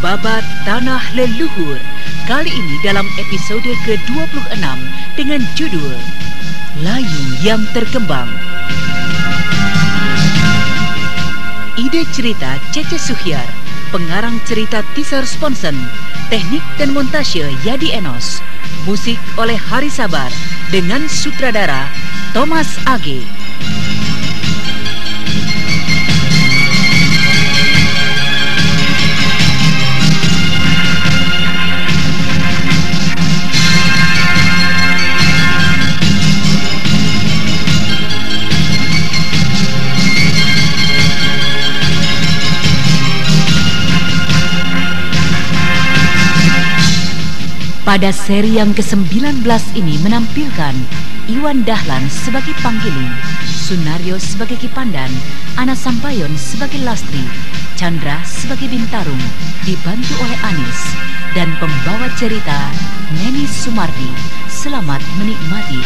Babat Tanah Leluhur. Kali ini dalam episode ke-26 dengan judul Layu yang Terkembang. Ide cerita Cece Suhyar Pengarang cerita Tisar Sponsen Teknik dan montase Yadi Enos Musik oleh Hari Sabar Dengan sutradara Thomas Age Pada seri yang ke-19 ini menampilkan Iwan Dahlan sebagai Panggiling, Sunario sebagai Kipandan, Ana Sampayon sebagai Lastri, Chandra sebagai Bintarung, dibantu oleh Anis, dan pembawa cerita Neni Sumardi. Selamat menikmati.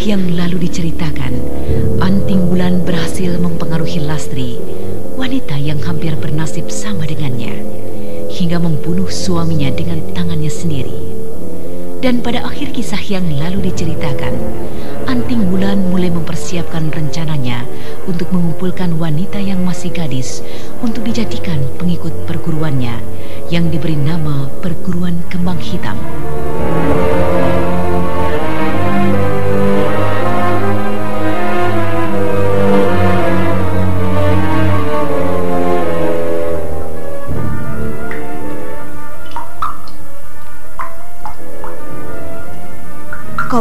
Yang lalu diceritakan, Anting Wulan berhasil mempengaruhi Lastri, wanita yang hampir bernasib sama dengannya, hingga membunuh suaminya dengan tangannya sendiri. Dan pada akhir kisah yang lalu diceritakan, Anting Wulan mulai mempersiapkan rencananya untuk mengumpulkan wanita yang masih gadis untuk dijadikan pengikut perguruannya yang diberi nama Perguruan Kembang Hitam.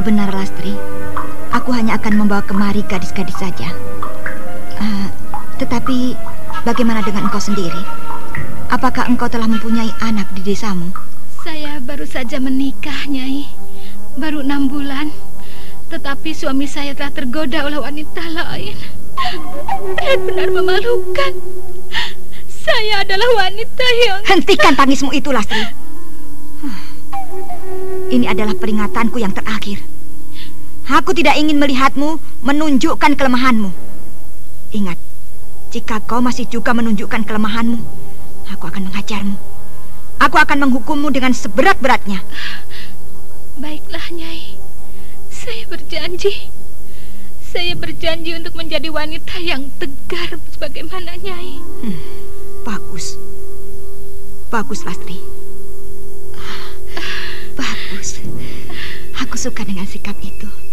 Benar, Lastri. Aku hanya akan membawa kemari gadis-gadis saja. Uh, tetapi bagaimana dengan engkau sendiri? Apakah engkau telah mempunyai anak di desamu? Saya baru saja menikah, Nyai. Baru enam bulan. Tetapi suami saya telah tergoda oleh wanita lain. Benar-benar memalukan. Saya adalah wanita yang... Hentikan tangismu itu, Lastri. Ini adalah peringatanku yang terakhir. Aku tidak ingin melihatmu menunjukkan kelemahanmu. Ingat, jika kau masih juga menunjukkan kelemahanmu, aku akan menghajarmu. Aku akan menghukummu dengan seberat-beratnya. Baiklah, Nyai. Saya berjanji. Saya berjanji untuk menjadi wanita yang tegar sebagaimana Nyai. Hmm, bagus. Bagus, Lastri. Bagus. Aku suka dengan sikap itu.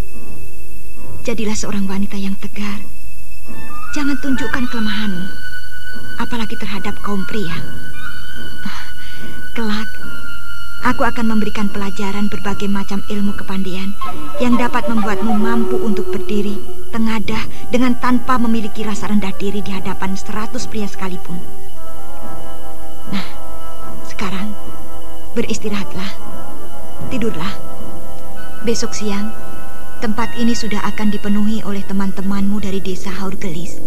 Jadilah seorang wanita yang tegar. Jangan tunjukkan kelemahanmu, apalagi terhadap kaum pria. Kelak, aku akan memberikan pelajaran berbagai macam ilmu kepandian yang dapat membuatmu mampu untuk berdiri, tengadah, dengan tanpa memiliki rasa rendah diri di hadapan seratus pria sekalipun. Nah, sekarang beristirahatlah, tidurlah. Besok siang, tempat ini sudah akan dipenuhi oleh teman-temanmu dari desa Haurgelis.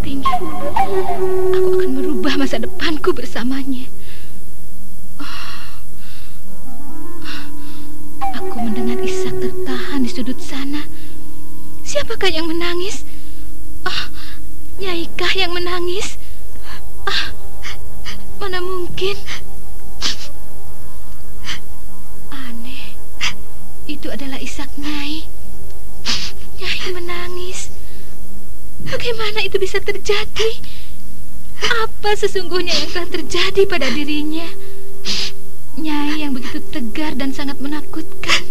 Tinggi. Aku akan merubah masa depanku bersamanya. Aku mendengar Isak tertahan di sudut sana. Siapakah yang menangis? Itu bisa terjadi? Apa sesungguhnya yang telah terjadi pada dirinya? Nyai yang begitu tegar dan sangat menakutkan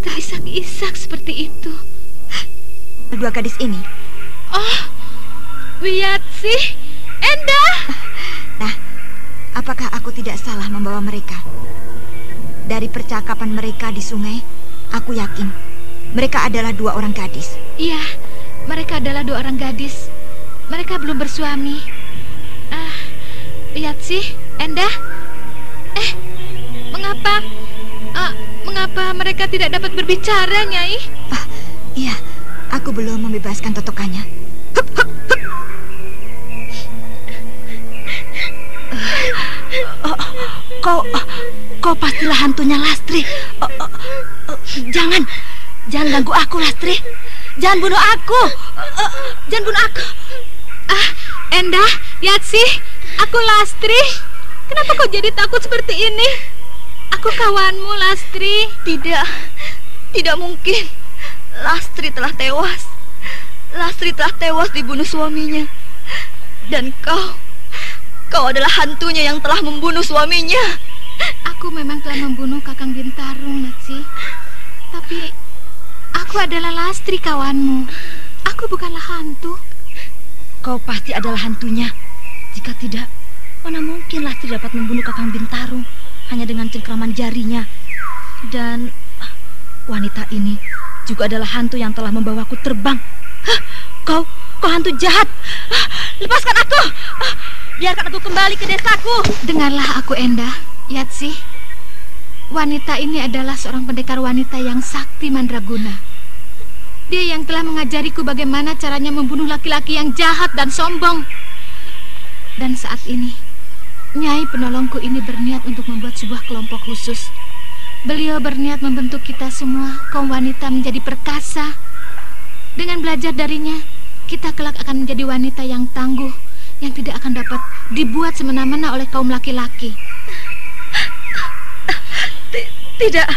terisak-isak seperti itu. Dua gadis ini. Oh, sih, Endah. Nah, apakah aku tidak salah membawa mereka? Dari percakapan mereka di sungai, aku yakin mereka adalah dua orang gadis. Iya, mereka adalah dua orang gadis. Mereka belum bersuami. Ah, lihat sih, Endah. Eh, mengapa? Uh, mengapa mereka tidak dapat berbicara, Nyai? Ah, iya, aku belum membebaskan totokannya. Hup, hup, hup. Kau, uh, kau pastilah hantunya Lastri. Uh, uh, uh, jangan, jangan ganggu aku, Lastri. Jangan bunuh aku. Uh, uh, jangan bunuh aku. Endah, lihat sih, aku Lastri. Kenapa kau jadi takut seperti ini? Aku kawanmu, Lastri. Tidak, tidak mungkin. Lastri telah tewas. Lastri telah tewas dibunuh suaminya. Dan kau, kau adalah hantunya yang telah membunuh suaminya. Aku memang telah membunuh Kakang Bintarung, Natsi. Tapi aku adalah Lastri kawanmu. Aku bukanlah hantu. Kau pasti adalah hantunya. Jika tidak, mana mungkin Lastri dapat membunuh Kakang Bintarung hanya dengan cengkraman jarinya. Dan ah, wanita ini juga adalah hantu yang telah membawaku terbang. Hah, kau, kau hantu jahat. Ah, lepaskan aku. Ah, biarkan aku kembali ke desaku. Dengarlah aku, Endah. Lihat sih. Wanita ini adalah seorang pendekar wanita yang sakti mandraguna. Dia yang telah mengajariku bagaimana caranya membunuh laki-laki yang jahat dan sombong. Dan saat ini, Nyai penolongku ini berniat untuk membuat sebuah kelompok khusus. Beliau berniat membentuk kita semua, kaum wanita menjadi perkasa. Dengan belajar darinya, kita kelak akan menjadi wanita yang tangguh, yang tidak akan dapat dibuat semena-mena oleh kaum laki-laki. Tidak,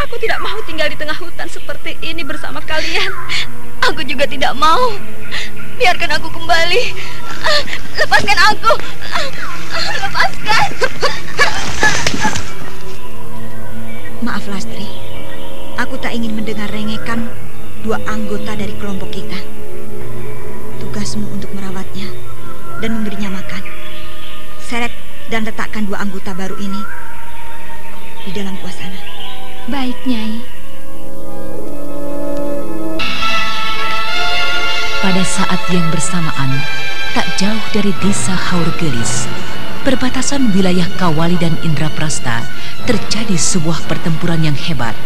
aku tidak mau tinggal di tengah hutan seperti ini bersama kalian. Aku juga tidak mau. Biarkan aku kembali. Lepaskan aku. Lepaskan. Maaf, Lastri. Aku tak ingin mendengar rengekan dua anggota dari kelompok kita. Tugasmu untuk merawatnya dan memberinya makan. Seret dan letakkan dua anggota baru ini di dalam kuasana. Baik, Nyai. Pada saat yang bersamaan, tak jauh dari desa Haurgelis, perbatasan wilayah Kawali dan Indraprasta, terjadi sebuah pertempuran yang hebat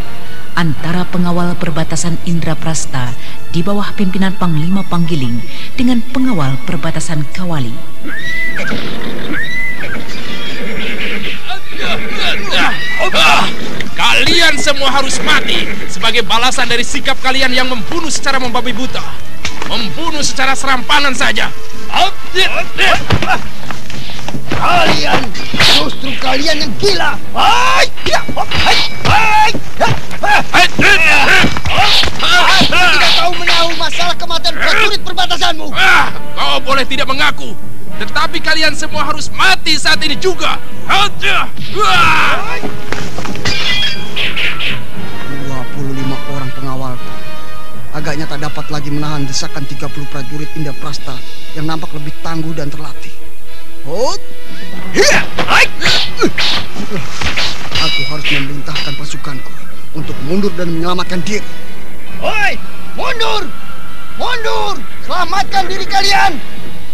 antara pengawal perbatasan Indraprasta di bawah pimpinan Panglima Panggiling dengan pengawal perbatasan Kawali. Kalian semua harus mati sebagai balasan dari sikap kalian yang membunuh secara membabi buta membunuh secara serampangan saja. Kalian justru kalian yang gila. tidak tahu menahu masalah kematian prajurit perbatasanmu. Ah, kau boleh tidak mengaku, tetapi kalian semua harus mati saat ini juga. Agaknya tak dapat lagi menahan desakan 30 prajurit Indah Prasta yang nampak lebih tangguh dan terlatih. Hot! Aku harus memerintahkan pasukanku untuk mundur dan menyelamatkan diri. Hoi! Mundur! Mundur! Selamatkan diri kalian!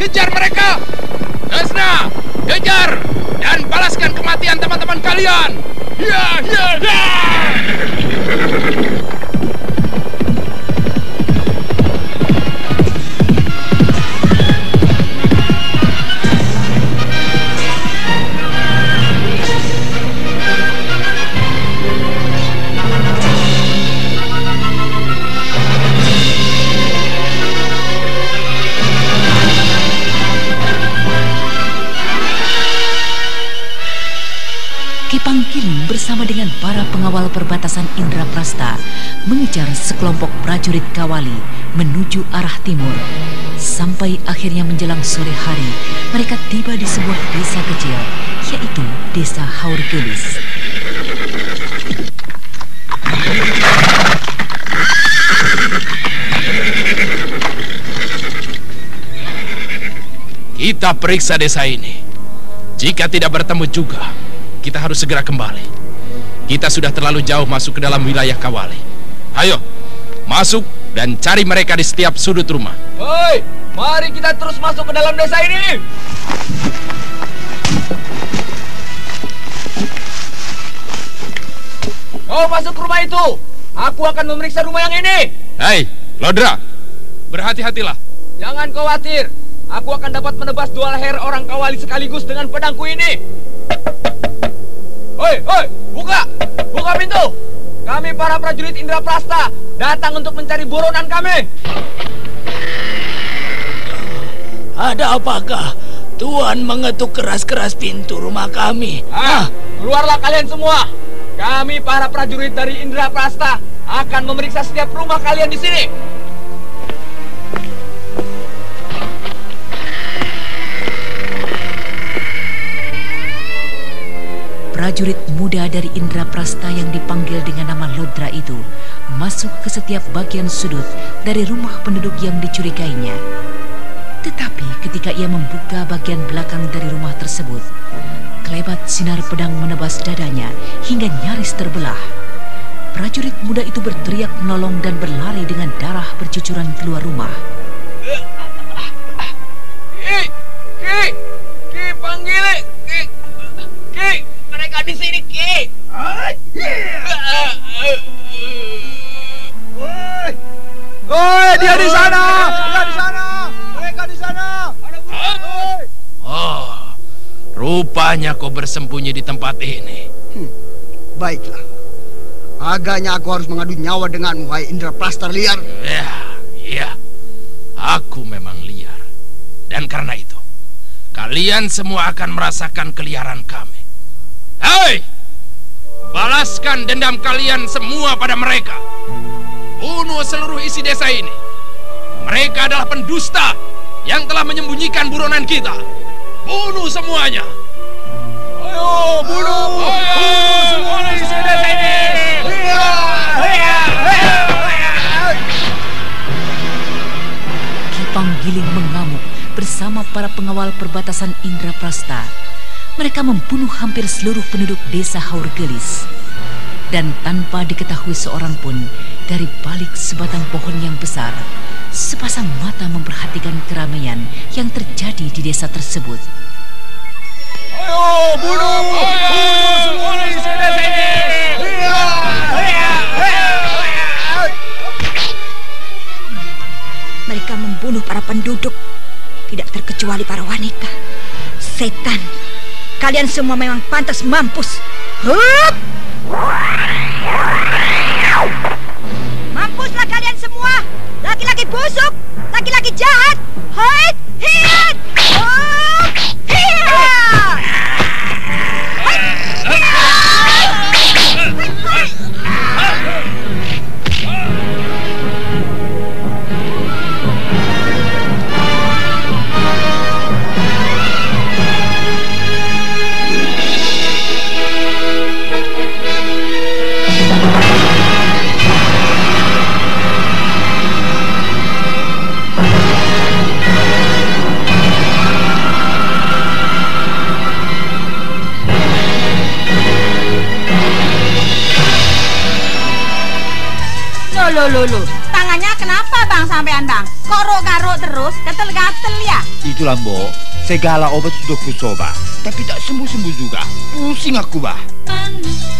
kejar mereka! Desna, kejar! Dan balaskan kematian teman-teman kalian! Ya, ya, ya! Kipangkiling bersama dengan para pengawal perbatasan Indraprasta mengejar sekelompok prajurit kawali menuju arah timur. Sampai akhirnya menjelang sore hari, mereka tiba di sebuah desa kecil, yaitu Desa Haurgelis. Kita periksa desa ini. Jika tidak bertemu juga, kita harus segera kembali. Kita sudah terlalu jauh masuk ke dalam wilayah Kawali. Ayo, masuk dan cari mereka di setiap sudut rumah. Hei, mari kita terus masuk ke dalam desa ini. Kau masuk ke rumah itu. Aku akan memeriksa rumah yang ini. Hei, Lodra, berhati-hatilah. Jangan khawatir. Aku akan dapat menebas dua leher orang kawali sekaligus dengan pedangku ini. Hei, hei, buka! Buka pintu! Kami para prajurit Indraprasta datang untuk mencari buronan kami. Ada apakah? Tuan mengetuk keras-keras pintu rumah kami. Ah, keluarlah kalian semua. Kami para prajurit dari Indraprasta akan memeriksa setiap rumah kalian di sini. Prajurit muda dari Indraprasta yang dipanggil dengan nama Lodra itu masuk ke setiap bagian sudut dari rumah penduduk yang dicurigainya. Tetapi ketika ia membuka bagian belakang dari rumah tersebut, kelebat sinar pedang menebas dadanya hingga nyaris terbelah. Prajurit muda itu berteriak menolong dan berlari dengan darah bercucuran keluar rumah. Mereka di sini, Ki. Woi, dia di sana! Dia di sana! Mereka di sana! Oh, rupanya kau bersembunyi di tempat ini. Baiklah. Agaknya aku harus mengadu nyawa denganmu, hai Indra Prastar liar. Ya, iya. Aku memang liar. Dan karena itu, kalian semua akan merasakan keliaran kami. Hei! Balaskan dendam kalian semua pada mereka. Bunuh seluruh isi desa ini. Mereka adalah pendusta yang telah menyembunyikan buronan kita. Bunuh semuanya. Ayo, bunuh, bunuh semua di sini. Kipang Giling mengamuk bersama para pengawal perbatasan Indraprasta. Mereka membunuh hampir seluruh penduduk desa Haurgelis. Dan tanpa diketahui seorang pun dari balik sebatang pohon yang besar, sepasang mata memperhatikan keramaian yang terjadi di desa tersebut. Ayo, bunuh, bunuh semua di sini. Mereka membunuh para penduduk, tidak terkecuali para wanita. Setan, kalian semua memang pantas mampus. Hup! Segala obat sudah kucoba, tapi tak sembuh-sembuh juga. Pusing aku bah. Anu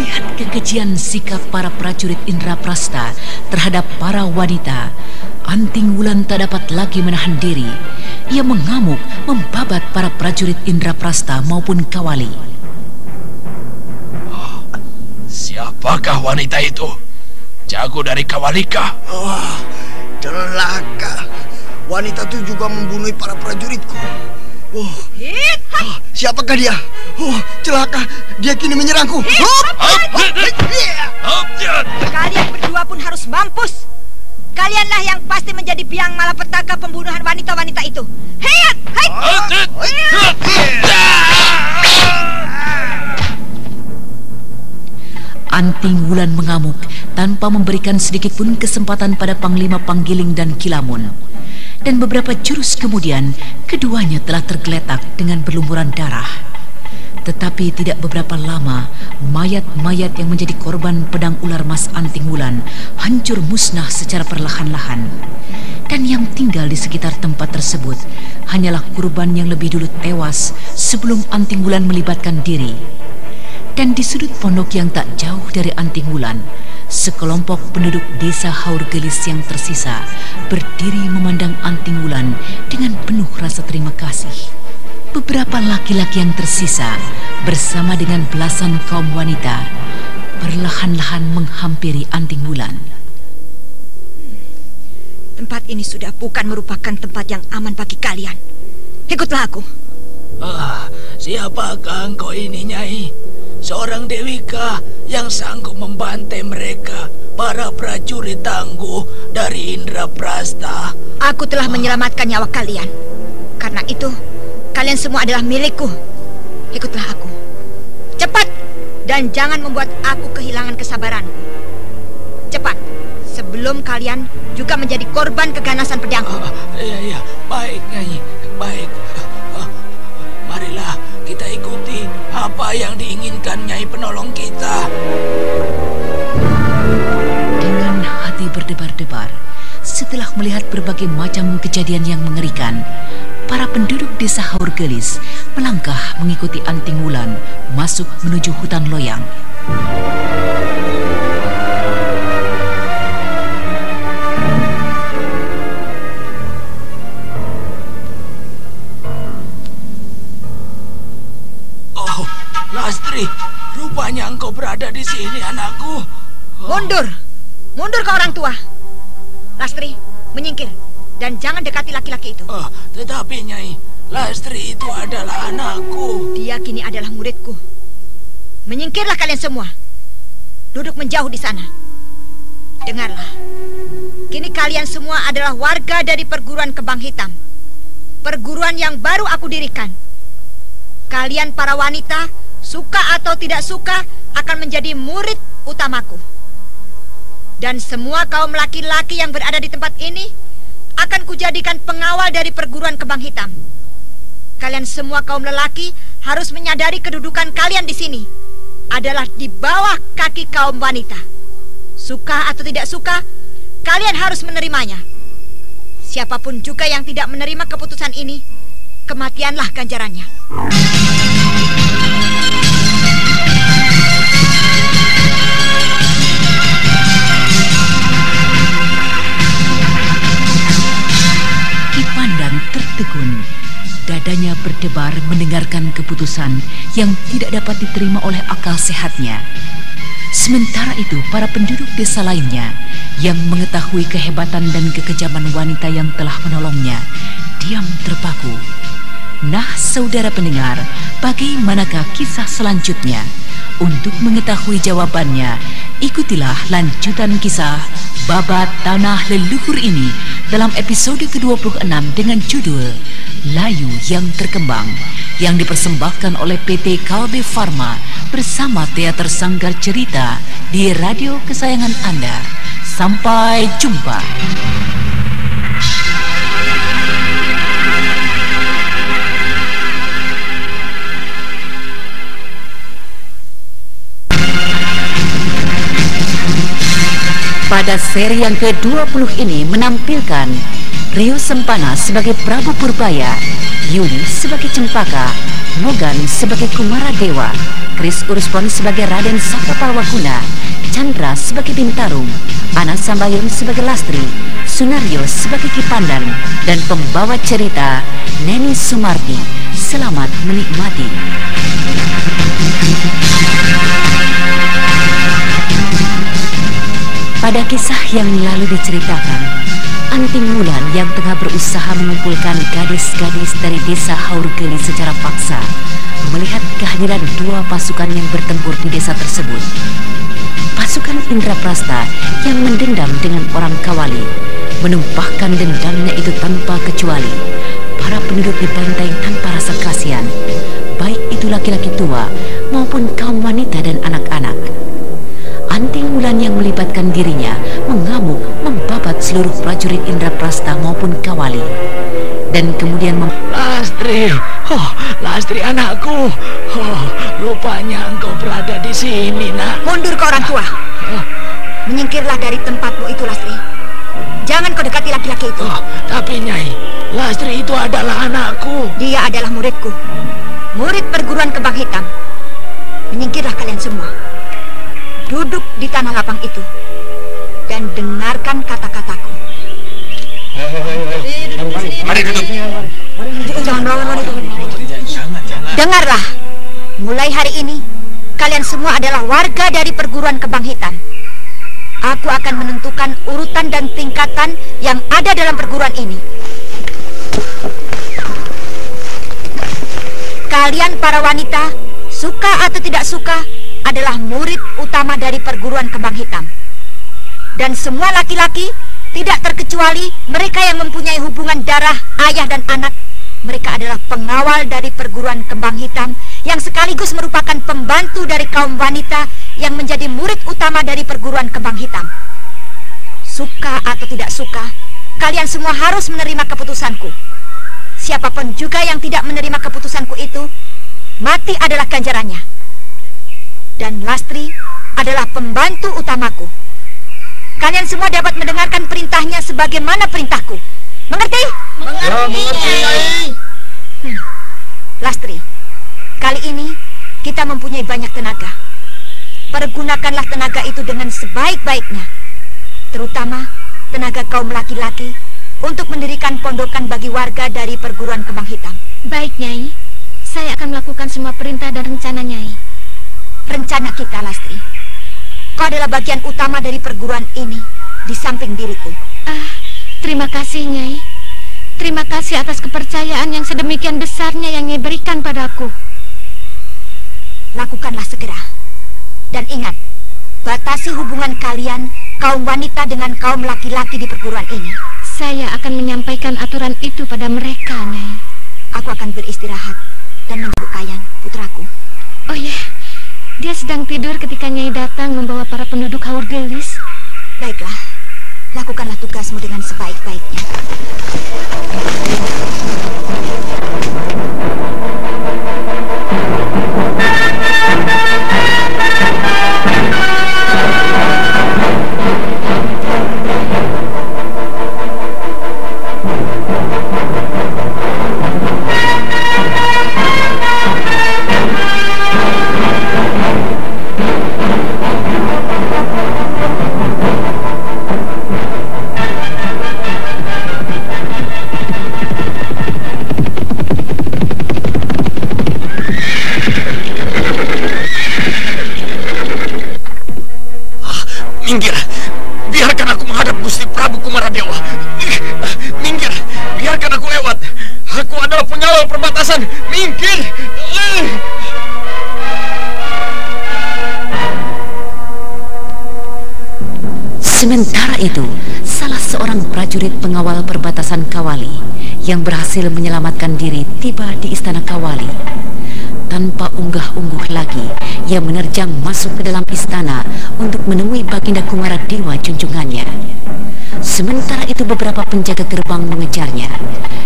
Melihat kekejian sikap para prajurit Indraprasta terhadap para wanita, Anting Wulan tak dapat lagi menahan diri. Ia mengamuk membabat para prajurit Indraprasta maupun Kawali. Siapakah wanita itu? Jago dari Kawalika. Wah, celaka. Wanita itu juga membunuh para prajuritku. Oh, ah, siapakah dia? Oh, celaka. Dia kini menyerangku. Hup! Kalian berdua pun harus mampus. Kalianlah yang pasti menjadi biang malapetaka pembunuhan wanita-wanita itu. Hei! Hei! Anting Wulan mengamuk tanpa memberikan sedikit pun kesempatan pada Panglima Panggiling dan Kilamun. Dan beberapa jurus kemudian, keduanya telah tergeletak dengan berlumuran darah. Tetapi tidak beberapa lama, mayat-mayat yang menjadi korban pedang ular mas Anting Wulan hancur musnah secara perlahan-lahan. Dan yang tinggal di sekitar tempat tersebut hanyalah kurban yang lebih dulu tewas sebelum Anting Wulan melibatkan diri. Dan di sudut pondok yang tak jauh dari Anting Wulan, sekelompok penduduk desa Haurgelis yang tersisa berdiri memandang Anting Wulan dengan penuh rasa terima kasih. Beberapa laki-laki yang tersisa bersama dengan belasan kaum wanita perlahan-lahan menghampiri Anting Wulan. Tempat ini sudah bukan merupakan tempat yang aman bagi kalian. Ikutlah aku. Ah, siapakah engkau ini, Nyai? Seorang Dewika yang sanggup membantai mereka, para prajurit tangguh dari Indra Prasta. Aku telah menyelamatkan nyawa kalian. Karena itu, kalian semua adalah milikku. Ikutlah aku. Cepat dan jangan membuat aku kehilangan kesabaranku. Cepat, sebelum kalian juga menjadi korban keganasan pedangku. Ah, iya, iya, baik, Nyai, baik. Apa yang diinginkan Nyai penolong kita. Dengan hati berdebar-debar, setelah melihat berbagai macam kejadian yang mengerikan, para penduduk desa Haurgelis melangkah mengikuti Anting Wulan masuk menuju hutan loyang. Lastri, rupanya engkau berada di sini, anakku. Mundur. Mundur ke orang tua. Lastri, menyingkir. Dan jangan dekati laki-laki itu. Oh, tetapi Nyai, Lastri itu adalah anakku. Dia kini adalah muridku. Menyingkirlah kalian semua. Duduk menjauh di sana. Dengarlah. Kini kalian semua adalah warga dari perguruan Kebang Hitam. Perguruan yang baru aku dirikan. Kalian para wanita, suka atau tidak suka, akan menjadi murid utamaku. Dan semua kaum laki-laki yang berada di tempat ini akan kujadikan pengawal dari perguruan Kebang Hitam. Kalian semua kaum lelaki harus menyadari kedudukan kalian di sini. adalah di bawah kaki kaum wanita. Suka atau tidak suka, kalian harus menerimanya. Siapa pun juga yang tidak menerima keputusan ini, kematianlah ganjarannya. Dadanya berdebar mendengarkan keputusan yang tidak dapat diterima oleh akal sehatnya. Sementara itu, para penduduk desa lainnya yang mengetahui kehebatan dan kekejaman wanita yang telah menolongnya, diam terpaku. Nah, saudara pendengar, bagaimanakah kisah selanjutnya? Untuk mengetahui jawabannya, ikutilah lanjutan kisah Babat Tanah Leluhur ini dalam episode ke-26 dengan judul Layu yang Terkembang yang dipersembahkan oleh PT Kalbe Farma bersama Teater Sanggar Cerita di radio kesayangan Anda. Sampai jumpa. Pada seri yang ke-20 ini menampilkan Rio Sempana sebagai Prabu Purbaya, Yuni sebagai Cempaka, Mogan sebagai Kumara Dewa, Kris Urspon sebagai Raden Sakapalwakuna, Chandra sebagai Bintarung, Ana Sambayun sebagai Lastri, Sunario sebagai Kipandan, dan pembawa cerita Neni Sumardi. Selamat menikmati. Pada kisah yang lalu diceritakan, Anting Mulan yang tengah berusaha mengumpulkan gadis-gadis dari desa Haurgeli secara paksa melihat kehadiran dua pasukan yang bertempur di desa tersebut. Pasukan Indraprasta yang mendendam dengan orang Kawali menumpahkan dendamnya itu tanpa kecuali. Para penduduk dibantai tanpa rasa kasihan, baik itu laki-laki tua maupun kaum wanita dan anak-anak. Anting Wulan yang melibatkan dirinya mengamuk membabat seluruh prajurit Indraprasta maupun Kawali. Dan kemudian mem Lastri, oh, Lastri anakku. Oh, rupanya engkau berada di sini, nak. Mundur ke orang tua. Menyingkirlah dari tempatmu itu, Lastri. Jangan kau dekati laki-laki itu. Oh, tapi Nyai, Lastri itu adalah anakku. Dia adalah muridku. Murid perguruan kembang hitam. Menyingkirlah kalian semua. Duduk di tanah lapang itu. Dan dengarkan kata-kataku. Mari duduk. Jangan melawan wanita. Dengarlah. Mulai hari ini, kalian semua adalah warga dari perguruan kembang hitam. Aku akan menentukan urutan dan tingkatan yang ada dalam perguruan ini. Kalian para wanita, suka atau tidak suka, adalah murid utama dari perguruan kembang hitam. Dan semua laki-laki, tidak terkecuali mereka yang mempunyai hubungan darah ayah dan anak, mereka adalah pengawal dari perguruan kembang hitam yang sekaligus merupakan pembantu dari kaum wanita yang menjadi murid utama dari perguruan kembang hitam. Suka atau tidak suka, kalian semua harus menerima keputusanku. Siapa pun juga yang tidak menerima keputusanku itu, mati adalah ganjarannya. Dan Lastri adalah pembantu utamaku. Kalian semua dapat mendengarkan perintahnya sebagaimana perintahku. Mengerti? Mengerti, Hmm. Lastri, kali ini kita mempunyai banyak tenaga. Pergunakanlah tenaga itu dengan sebaik-baiknya. Terutama tenaga kaum laki-laki untuk mendirikan pondokan bagi warga dari perguruan kembang hitam. Baik, Nyai. Saya akan melakukan semua perintah dan rencana Nyai. Rencana kita, Lastri. Kau adalah bagian utama dari perguruan ini di samping diriku. Ah, terima kasih, Nyai. Terima kasih atas kepercayaan yang sedemikian besarnya yang Nyai berikan padaku. Lakukanlah segera. Dan ingat, batasi hubungan kalian, kaum wanita dengan kaum laki-laki di perguruan ini. Saya akan menyampaikan aturan itu pada mereka, Nyai. Aku akan beristirahat dan menunggu Kayan, putraku. Oh ya, dia sedang tidur ketika Nyai datang membawa para penduduk Haur Gelis. Baiklah, lakukanlah tugasmu dengan sebaik-baiknya. Yang berhasil menyelamatkan diri tiba di istana Kawali. Tanpa unggah-ungguh lagi, ia menerjang masuk ke dalam istana untuk menemui Baginda Kumara Dewa junjungannya. Sementara itu beberapa penjaga gerbang mengejarnya.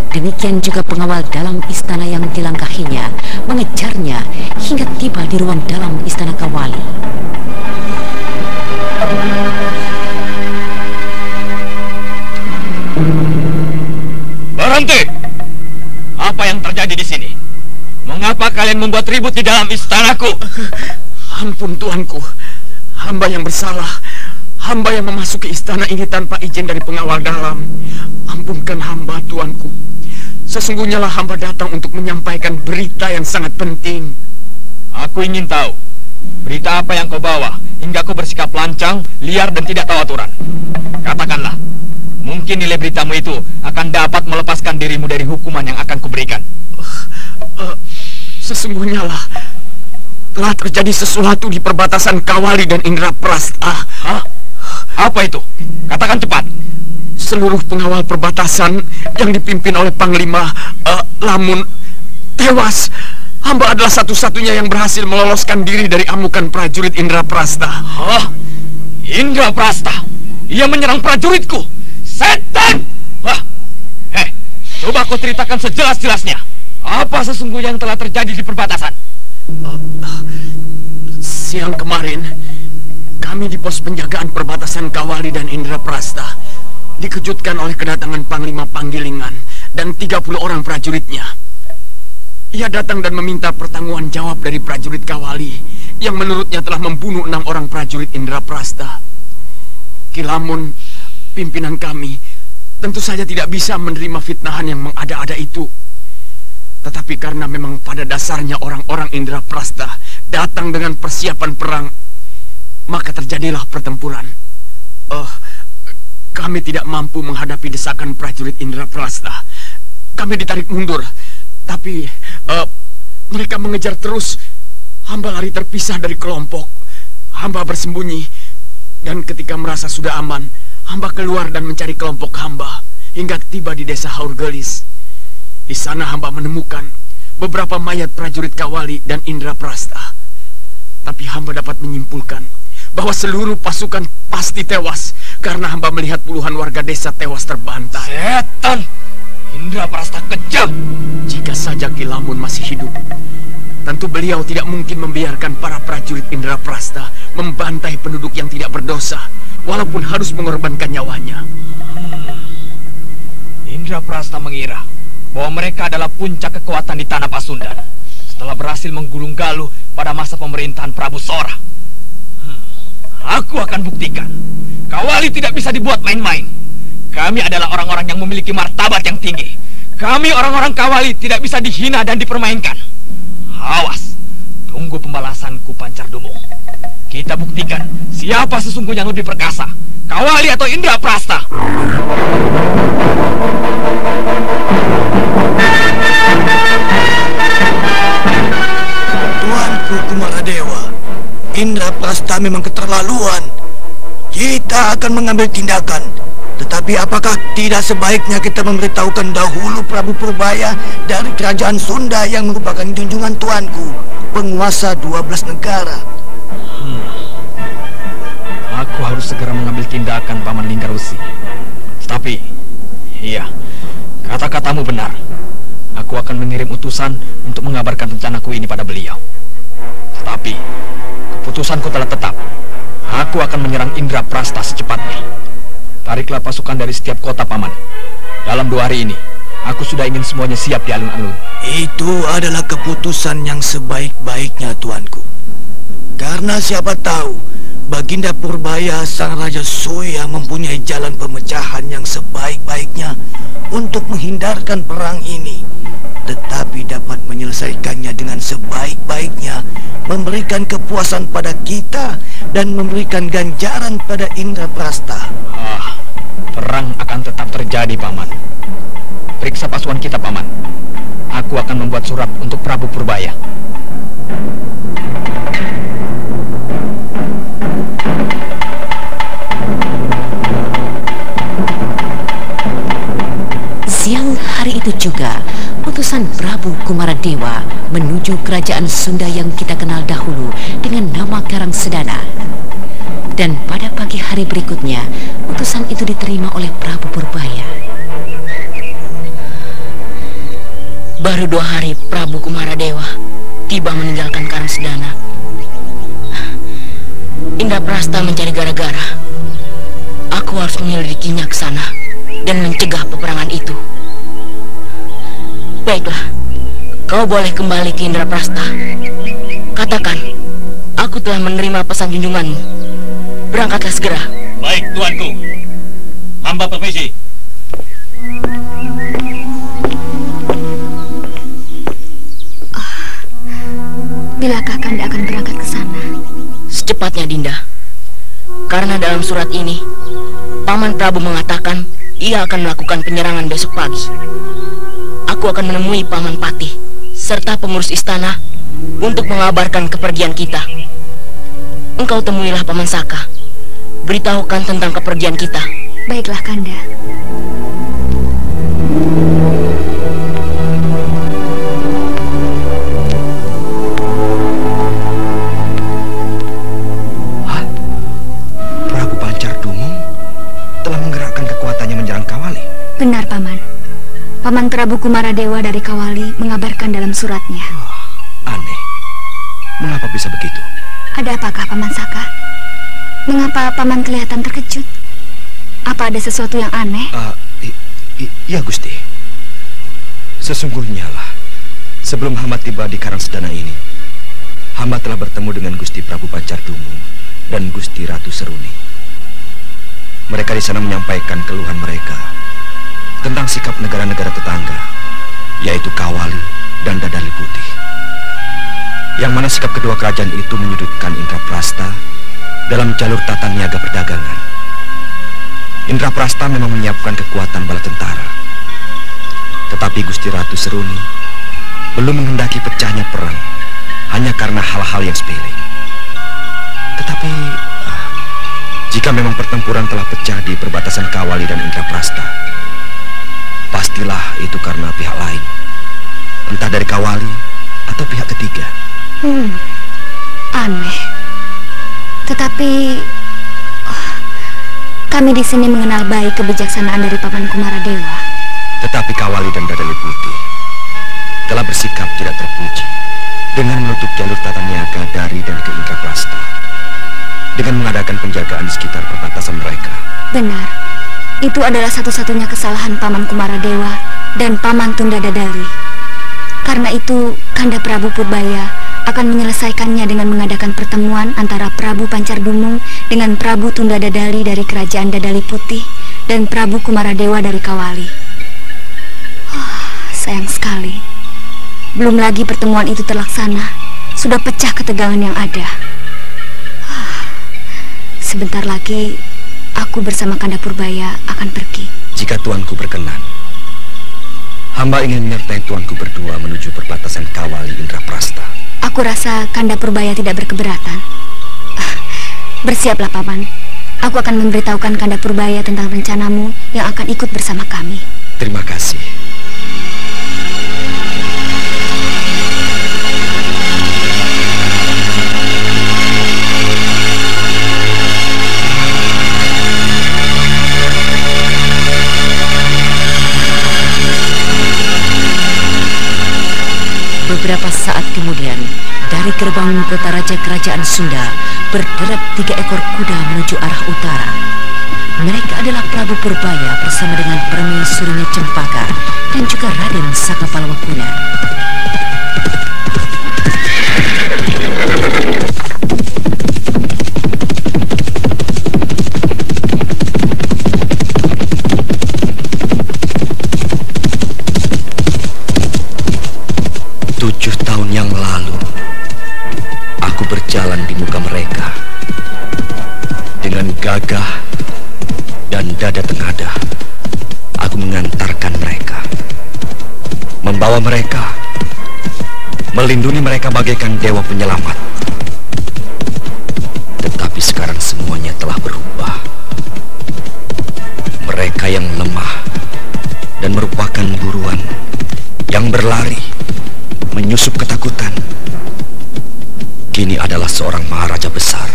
Demikian juga pengawal dalam istana yang dilangkahinya mengejarnya hingga tiba di ruang dalam istana Kawali. Berhenti! Apa yang terjadi di sini? Mengapa kalian membuat ribut di dalam istanaku? Ampun tuanku. Hamba yang bersalah. Hamba yang memasuki istana ini tanpa izin dari pengawal dalam. Ampunkan hamba tuanku. Sesungguhnya lah hamba datang untuk menyampaikan berita yang sangat penting. Aku ingin tahu berita apa yang kau bawa hingga kau bersikap lancang, liar dan tidak tahu aturan. Katakanlah, mungkin nilai beritamu itu akan dapat melepaskan dirimu dari hukuman yang akan kuberikan. Eh, sesungguhnya lah telah terjadi sesuatu di perbatasan Kawali dan Indraprasta. Hah? Apa itu? Katakan cepat. Seluruh pengawal perbatasan yang dipimpin oleh Panglima eh, Lamun tewas. Hamba adalah satu-satunya yang berhasil meloloskan diri dari amukan prajurit Indraprasta. Hah? Indra Prasta? Ia menyerang prajuritku? Setan! Wah, heh, coba kau ceritakan sejelas-jelasnya. Apa sesungguhnya yang telah terjadi di perbatasan? Siang kemarin, kami di pos penjagaan perbatasan Kawali dan Indraprasta dikejutkan oleh kedatangan Panglima Panggilingan dan 30 orang prajuritnya. Ia datang dan meminta pertanggungan jawab dari prajurit Kawali yang menurutnya telah membunuh enam orang prajurit Indraprasta. Kilamun, pimpinan kami, tentu saja tidak bisa menerima fitnahan yang mengada-ada itu. Tetapi karena memang pada dasarnya orang-orang Indraprasta datang dengan persiapan perang, maka terjadilah pertempuran. Oh, kami tidak mampu menghadapi desakan prajurit Indraprasta. Kami ditarik mundur, tapi eh, mereka mengejar terus. Hamba lari terpisah dari kelompok. Hamba bersembunyi, dan ketika merasa sudah aman, hamba keluar dan mencari kelompok hamba hingga tiba di desa Haurgelis. Di sana hamba menemukan beberapa mayat prajurit Kawali dan Indra Prasta. Tapi hamba dapat menyimpulkan bahwa seluruh pasukan pasti tewas karena hamba melihat puluhan warga desa tewas terbantai. Setan! Indra Prasta kejam! Jika saja Kilamun masih hidup, tentu beliau tidak mungkin membiarkan para prajurit Indra Prasta membantai penduduk yang tidak berdosa, walaupun harus mengorbankan nyawanya. Indra Prasta mengira bahwa mereka adalah puncak kekuatan di tanah Pasundan setelah berhasil menggulung Galuh pada masa pemerintahan Prabu Sora. Hmm, Aku akan buktikan. Kawali tidak bisa dibuat main-main. Kami adalah orang-orang yang memiliki martabat yang tinggi. Kami orang-orang Kawali tidak bisa dihina dan dipermainkan. Awas, tunggu pembalasanku Pancar Dumung. Kita buktikan siapa sesungguhnya yang lebih perkasa. Kawali atau Indra Prasta. Tuanku Kumaradewa, Indra Prasta memang keterlaluan. Kita akan mengambil tindakan. Tetapi apakah tidak sebaiknya kita memberitahukan dahulu Prabu Purbaya dari kerajaan Sunda yang merupakan junjungan tuanku, penguasa 12 negara? Aku harus segera mengambil tindakan Paman Linggarusi. Tetapi, iya, kata-katamu benar. Aku akan mengirim utusan untuk mengabarkan rencanaku ini pada beliau. Tetapi, keputusanku telah tetap. Aku akan menyerang Indra Prasta secepatnya. Tariklah pasukan dari setiap kota, Paman. Dalam dua hari ini, aku sudah ingin semuanya siap di alun-alun. Itu adalah keputusan yang sebaik-baiknya, tuanku. Karena siapa tahu, Baginda Purbaya Sang Raja Soya mempunyai jalan pemecahan yang sebaik-baiknya untuk menghindarkan perang ini. tetapi dapat menyelesaikannya dengan sebaik-baiknya, memberikan kepuasan pada kita dan memberikan ganjaran pada Indra Prasta. Perang akan tetap terjadi, Paman. Periksa pasukan kita, Paman. Aku akan membuat surat untuk Prabu Purbaya. Siang hari itu juga, utusan Prabu Kumaradewa menuju kerajaan Sunda yang kita kenal dahulu dengan nama Karang Sedana. Dan pada pagi hari berikutnya, utusan itu diterima oleh Prabu Purbaya. Baru dua hari Prabu Kumaradewa tiba meninggalkan Karangsedana. Indah Prasta mencari gara-gara. Aku harus menyelidikinya ke sana dan mencegah peperangan itu. Baiklah, kau boleh kembali ke Indraprasta. Katakan, aku telah menerima pesan junjunganmu. Berangkatlah segera. Baik, tuanku. Hamba permisi. Bilakah Kanda akan berangkat ke sana? Secepatnya, Dinda. Karena dalam surat ini, Paman Prabu mengatakan ia akan melakukan penyerangan besok pagi. Aku akan menemui Paman Patih serta pengurus istana untuk mengabarkan kepergian kita. Engkau temuilah Paman Saka. Beritahukan tentang kepergian kita. Baiklah, Kanda. Prabu Pancar Dumung telah menggerakkan kekuatannya menyerang Kawali. Benar, Paman. Paman Prabu Kumaradewa dari Kawali mengabarkan dalam suratnya. Aneh. Mengapa bisa begitu? Ada apakah, Paman Saka? Mengapa Paman kelihatan terkejut? Apa ada sesuatu yang aneh? I- iya, Gusti. Sesungguhnya lah, sebelum hamba tiba di Karangsedana ini, hamba telah bertemu dengan Gusti Prabu Pancar Dumung dan Gusti Ratu Seruni. Mereka di sana menyampaikan keluhan mereka tentang sikap negara-negara tetangga, yaitu Kawali dan Dadali Putih. Yang mana sikap kedua kerajaan itu menyudutkan Indraprasta dalam jalur tata niaga perdagangan. Indraprasta memang menyiapkan kekuatan bala tentara. Tetapi Gusti Ratu Seruni belum menghendaki pecahnya perang hanya karena hal-hal yang sepele. Tetapi ah, jika memang pertempuran telah pecah di perbatasan Kawali dan Indraprasta, pastilah itu karena pihak lain. Entah dari Kawali atau pihak ketiga. Hmm, aneh. Tetapi oh, kami di sini mengenal baik kebijaksanaan dari Paman Kumaradewa. Tetapi Kawali dan Dadali Putih telah bersikap tidak terpuji dengan menutup jalur tata niaga dari dan ke Indraprasta dengan mengadakan penjagaan di sekitar perbatasan mereka. Benar. Itu adalah satu-satunya kesalahan Paman Kumaradewa dan Paman Tunda Dadali. Karena itu, Kanda Prabu Purbaya akan menyelesaikannya dengan mengadakan pertemuan antara Prabu Pancar Dumung dengan Prabu Tunda Dadali dari Kerajaan Dadali Putih dan Prabu Kumaradewa dari Kawali. Ah, sayang sekali. Belum lagi pertemuan itu terlaksana, sudah pecah ketegangan yang ada. Ah, Sebentar lagi aku bersama Kanda Purbaya akan pergi. Jika tuanku berkenan, hamba ingin menyertai tuanku berdua menuju perbatasan Kawali Indraprasta. Aku rasa Kanda Purbaya tidak berkeberatan. Ah, Bersiaplah paman. Aku akan memberitahukan Kanda Purbaya tentang rencanamu yang akan ikut bersama kami. Terima kasih. Beberapa saat kemudian, dari gerbang kota raja kerajaan Sunda berderap tiga ekor kuda menuju arah utara. Mereka adalah Prabu Purbaya bersama dengan permaisurinya Cempaka dan juga Raden Sakapalawakuna. Tujuh tahun yang lalu, aku berjalan di muka mereka dengan gagah dan dada tengadah. Aku mengantarkan mereka, membawa mereka, melindungi mereka bagaikan dewa penyelamat. Tetapi sekarang semuanya telah berubah. Mereka yang lemah dan merupakan buruan yang berlari menyusup ketakutan. Kini adalah seorang maharaja besar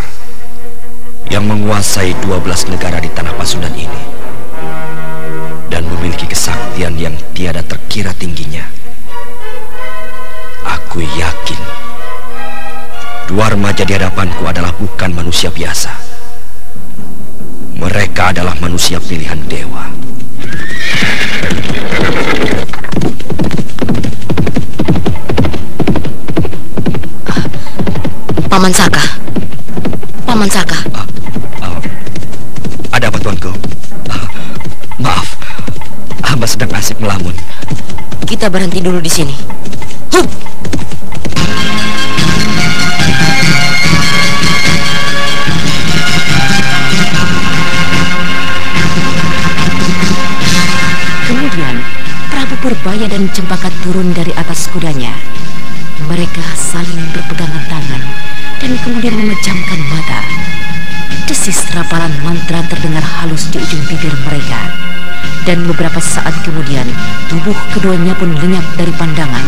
yang menguasai 12 negara di tanah Pasundan ini dan memiliki kesaktian yang tiada terkira tingginya. Aku yakin dua remaja di hadapanku adalah bukan manusia biasa. Mereka adalah manusia pilihan dewa. Paman Saka. Paman Saka. Ada apa tuanku? Ah, maaf, hamba sedang asik melamun. Kita berhenti dulu di sini. Hup! Kemudian Prabu Purbaya dan Cempaka turun dari atas kudanya. Mereka saling berpegangan tangan kemudian memejamkan mata. Desis rapalan mantra terdengar halus di ujung bibir mereka. Dan beberapa saat kemudian tubuh keduanya pun lenyap dari pandangan.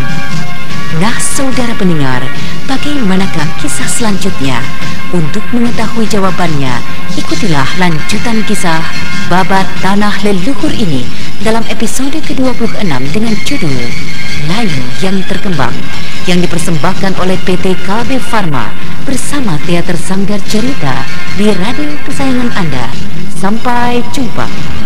Nah, saudara pendengar, bagaimanakah kisah selanjutnya? Untuk mengetahui jawabannya, ikutilah lanjutan kisah Babat Tanah Leluhur ini dalam episode ke-26 dengan judul Layu yang Terkembang yang dipersembahkan oleh PT KB Pharma bersama Teater Sanggar Cerita di radio kesayangan Anda. Sampai jumpa.